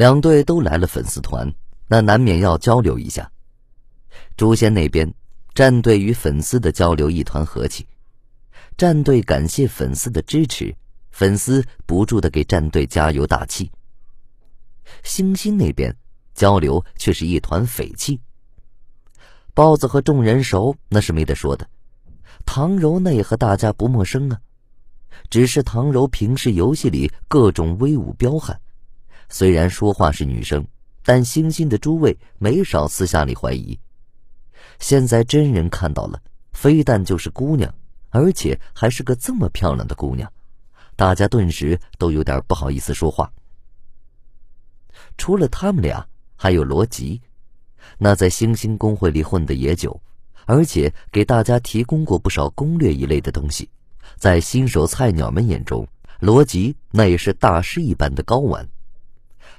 两队都来了粉丝团，那难免要交流一下。诛仙那边，战队与粉丝的交流一团和气，战队感谢粉丝的支持，粉丝不住的给战队加油打气。星星那边交流却是一团匪气。包子和众人熟，那是没得说的。唐柔那也和大家不陌生啊，只是唐柔平时游戏里各种威武彪悍，虽然说话是女生，但星星的诸位没少私下里怀疑。现在真人看到了，非但就是姑娘，而且还是个这么漂亮的姑娘，大家顿时都有点不好意思说话。除了他们俩，还有罗吉，那在星星公会里混的也久，而且给大家提供过不少攻略一类的东西，在新手菜鸟们眼中，罗吉那也是大师一般的高玩。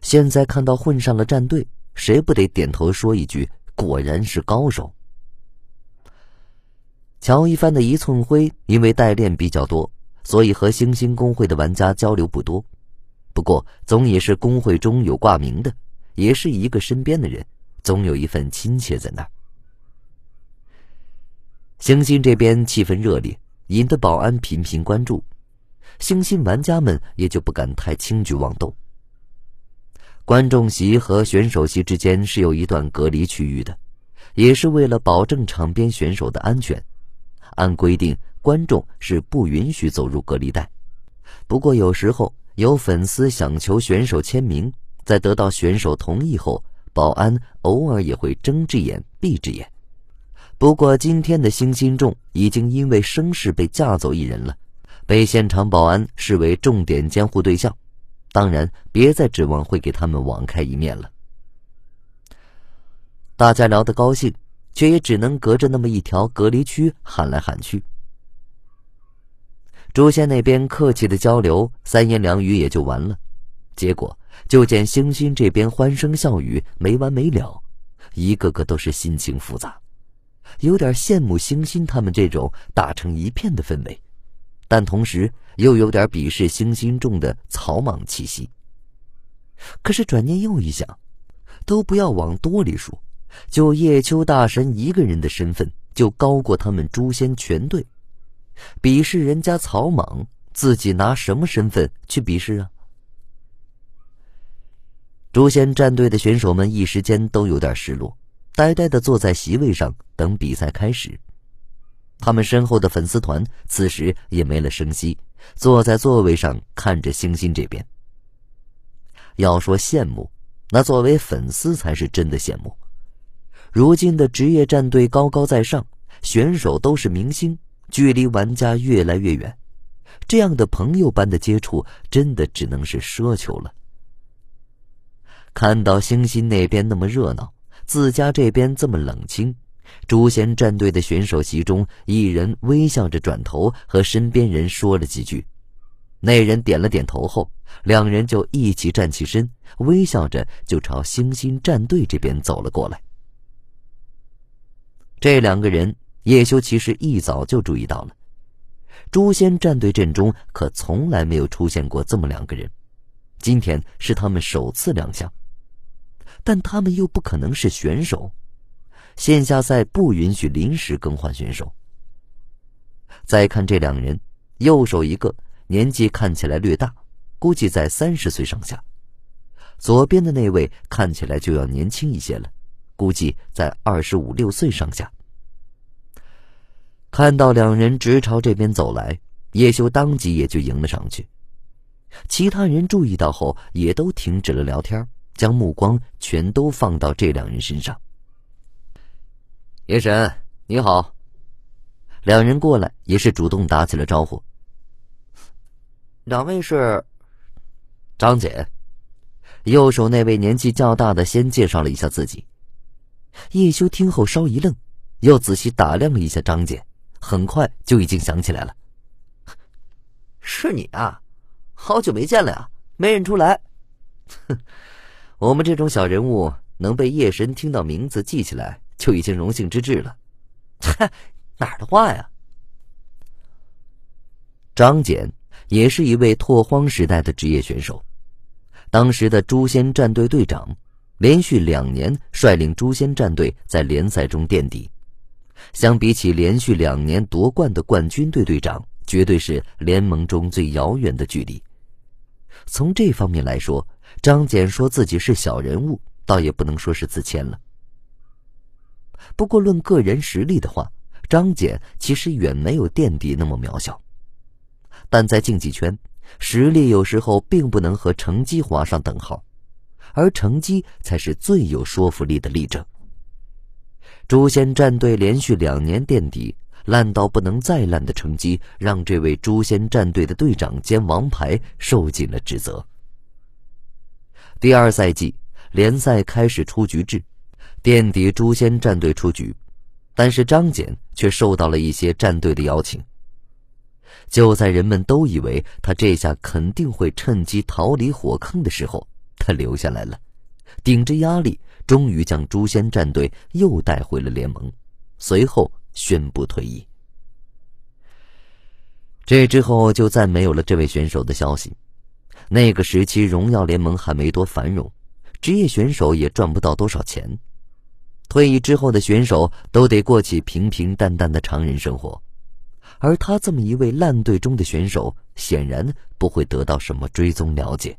现在看到混上了战队，谁不得点头说一句：“果然是高手。”乔一帆的一寸灰因为代练比较多，所以和星星公会的玩家交流不多。不过总也是公会中有挂名的，也是一个身边的人，总有一份亲切在那儿。星星这边气氛热烈，引得保安频频关注，星星玩家们也就不敢太轻举妄动。观众席和选手席之间是有一段隔离区域的，也是为了保证场边选手的安全。按规定，观众是不允许走入隔离带。不过有时候有粉丝想求选手签名，在得到选手同意后，保安偶尔也会睁只眼闭只眼。不过今天的星星众已经因为声势被架走一人了，被现场保安视为重点监护对象。当然，别再指望会给他们网开一面了。大家聊得高兴，却也只能隔着那么一条隔离区喊来喊去。诛仙那边客气的交流，三言两语也就完了。结果就见星星这边欢声笑语没完没了，一个个都是心情复杂，有点羡慕星星他们这种打成一片的氛围，但同时又有点鄙视星星众的草莽气息。可是转念又一想，都不要往多里数，就叶秋大神一个人的身份就高过他们诛仙全队。鄙视人家草莽，自己拿什么身份去鄙视啊？诛仙战队的选手们一时间都有点失落，呆呆的坐在席位上等比赛开始。他们身后的粉丝团此时也没了声息，坐在座位上看着星星这边。要说羡慕，那作为粉丝才是真的羡慕。如今的职业战队高高在上，选手都是明星。距离玩家越来越远，这样的朋友般的接触，真的只能是奢求了。看到星星那边那么热闹，自家这边这么冷清，诛仙战队的选手席中，一人微笑着转头和身边人说了几句，那人点了点头后，两人就一起站起身，微笑着就朝星星战队这边走了过来。这两个人。叶修其实一早就注意到了，诛仙战队阵中可从来没有出现过这么两个人，今天是他们首次亮相，但他们又不可能是选手，线下赛不允许临时更换选手。再看这两人，右手一个年纪看起来略大，估计在三十岁上下；左边的那位看起来就要年轻一些了，估计在二十五六岁上下。看到两人直朝这边走来，叶修当即也就迎了上去。其他人注意到后，也都停止了聊天，将目光全都放到这两人身上。叶神，你好。两人过来也是主动打起了招呼。两位是张姐，右手那位年纪较大的先介绍了一下自己。叶修听后稍一愣，又仔细打量了一下张姐。很快就已经想起来了，是你啊！好久没见了呀，没认出来。哼，我们这种小人物能被夜神听到名字记起来，就已经荣幸之至了。嗨，哪儿的话呀？张简也是一位拓荒时代的职业选手，当时的诛仙战队队长，连续两年率领诛仙战队在联赛中垫底。相比起连续两年夺冠的冠军队队长，绝对是联盟中最遥远的距离。从这方面来说，张简说自己是小人物，倒也不能说是自谦了。不过论个人实力的话，张简其实远没有垫底那么渺小。但在竞技圈，实力有时候并不能和成绩划上等号，而成绩才是最有说服力的例证。诛仙战队连续两年垫底，烂到不能再烂的成绩，让这位诛仙战队的队长兼王牌受尽了指责。第二赛季联赛开始出局制，垫底诛仙战队出局，但是张简却受到了一些战队的邀请。就在人们都以为他这下肯定会趁机逃离火坑的时候，他留下来了，顶着压力，终于将诛仙战队又带回了联盟，随后宣布退役。这之后就再没有了这位选手的消息。那个时期，荣耀联盟还没多繁荣，职业选手也赚不到多少钱，退役之后的选手都得过起平平淡淡的常人生活。而他这么一位烂队中的选手，显然不会得到什么追踪了解。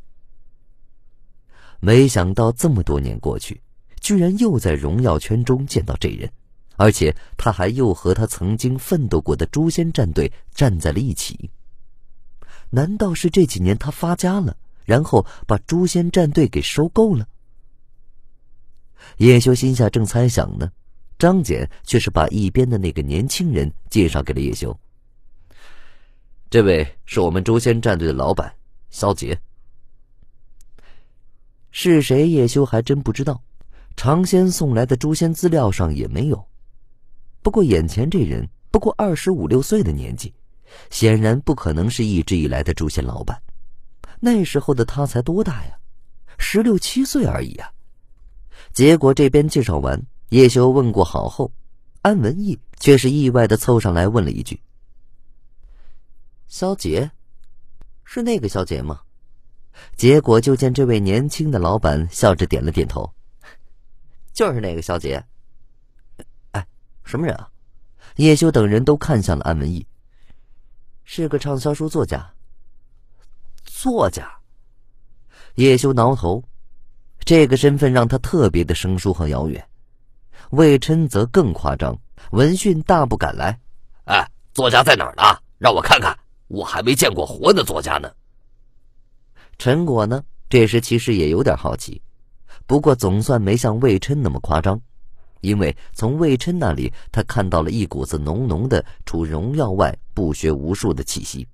没想到这么多年过去，居然又在荣耀圈中见到这人，而且他还又和他曾经奋斗过的诛仙战队站在了一起。难道是这几年他发家了，然后把诛仙战队给收购了？叶修心下正猜想呢，张简却是把一边的那个年轻人介绍给了叶修。这位是我们诛仙战队的老板萧杰，是谁？叶修还真不知道，尝仙送来的诛仙资料上也没有。不过眼前这人不过二十五六岁的年纪，显然不可能是一直以来的诛仙老板。那时候的他才多大呀？十六七岁而已啊！结果这边介绍完，叶修问过好后，安文义却是意外的凑上来问了一句。萧杰，是那个萧杰吗？结果就见这位年轻的老板笑着点了点头，就是那个萧杰。哎，什么人啊？叶修等人都看向了安文义，是个畅销书作家。作家？叶修挠头，这个身份让他特别的生疏和遥远。魏琛则更夸张，闻讯大步赶来。哎，作家在哪儿呢？让我看看。我还没见过活的作家呢。陈果呢？这时其实也有点好奇，不过总算没像魏琛那么夸张，因为从魏琛那里他看到了一股子浓浓的除荣耀外不学无术的气息。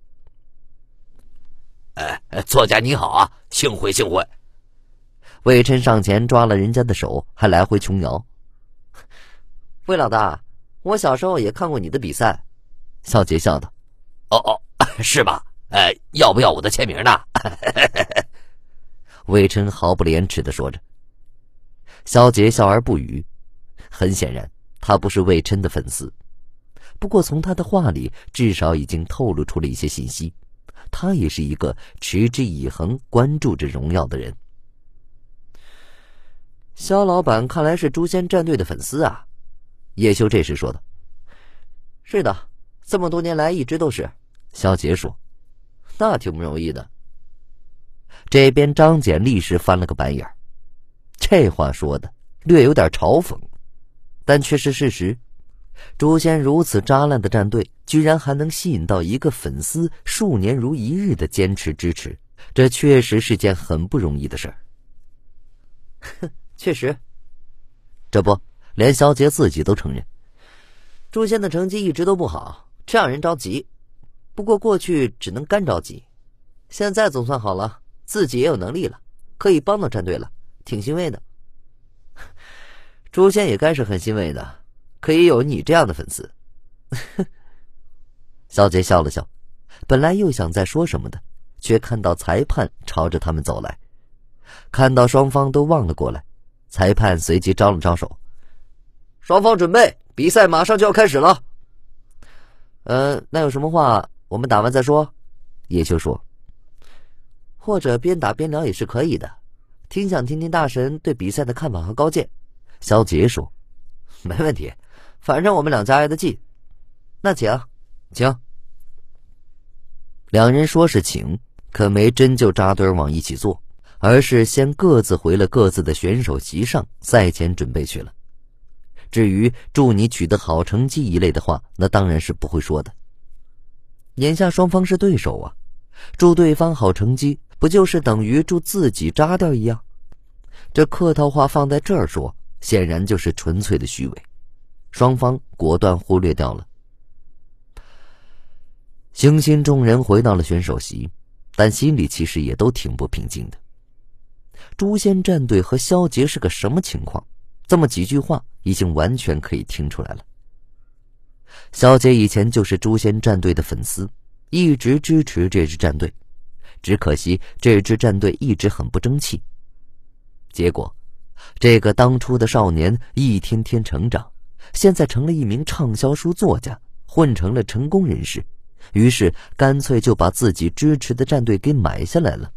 哎，作家你好啊，幸会幸会。魏琛上前抓了人家的手，还来回琼瑶。魏老大，我小时候也看过你的比赛。小杰笑道：“哦哦。” 是吧？哎，要不要我的签名呢？魏琛毫不廉耻的说着。肖杰笑而不语。很显然，他不是魏琛的粉丝。不过从他的话里，至少已经透露出了一些信息。他也是一个持之以恒关注着荣耀的人。萧老板看来是诛仙战队的粉丝啊。叶修这时说道：“是的，这么多年来一直都是。”萧杰说：“那挺不容易的。”这边张简立时翻了个白眼这话说的略有点嘲讽，但却是事实。诛仙如此渣烂的战队，居然还能吸引到一个粉丝数年如一日的坚持支持，这确实是件很不容易的事儿。哼，确实，这不连萧杰自己都承认，诛仙的成绩一直都不好，这让人着急。不过过去只能干着急，现在总算好了，自己也有能力了，可以帮到战队了，挺欣慰的。诛仙也该是很欣慰的，可以有你这样的粉丝。小杰笑了笑，本来又想再说什么的，却看到裁判朝着他们走来，看到双方都望了过来，裁判随即招了招手，双方准备，比赛马上就要开始了。呃，那有什么话？我们打完再说，叶修说：“或者边打边聊也是可以的。挺想听听大神对比赛的看法和高见。肖杰说：“没问题，反正我们两家挨得近。那请，请。”两人说是请，可没真就扎堆往一起坐，而是先各自回了各自的选手席上，赛前准备去了。至于祝你取得好成绩一类的话，那当然是不会说的。眼下双方是对手啊，祝对方好成绩，不就是等于祝自己扎掉一样？这客套话放在这儿说，显然就是纯粹的虚伪。双方果断忽略掉了。星心众人回到了选手席，但心里其实也都挺不平静的。诛仙战队和萧杰是个什么情况？这么几句话已经完全可以听出来了。萧杰以前就是诛仙战队的粉丝，一直支持这支战队，只可惜这支战队一直很不争气。结果，这个当初的少年一天天成长，现在成了一名畅销书作家，混成了成功人士，于是干脆就把自己支持的战队给买下来了。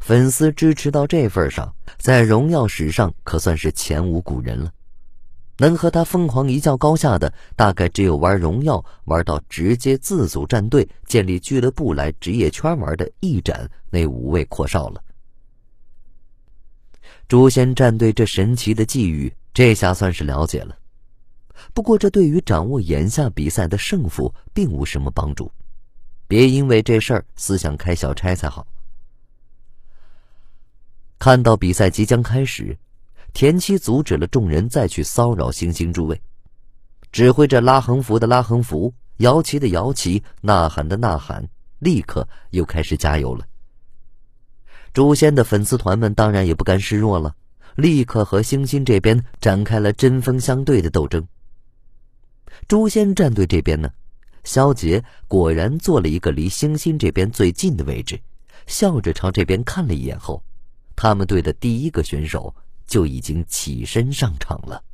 粉丝支持到这份上，在荣耀史上可算是前无古人了。能和他疯狂一较高下的，大概只有玩荣耀玩到直接自组战队、建立俱乐部来职业圈玩的一展那五位阔少了。诛仙战队这神奇的际遇，这下算是了解了。不过，这对于掌握眼下比赛的胜负并无什么帮助。别因为这事儿思想开小差才好。看到比赛即将开始，田七阻止了众人再去骚扰星星诸位，指挥着拉横幅的拉横幅，摇旗的摇旗，呐喊的呐喊，立刻又开始加油了。诛仙的粉丝团们当然也不甘示弱了，立刻和星星这边展开了针锋相对的斗争。诛仙战队这边呢，萧杰果然坐了一个离星星这边最近的位置，笑着朝这边看了一眼后。他们队的第一个选手就已经起身上场了。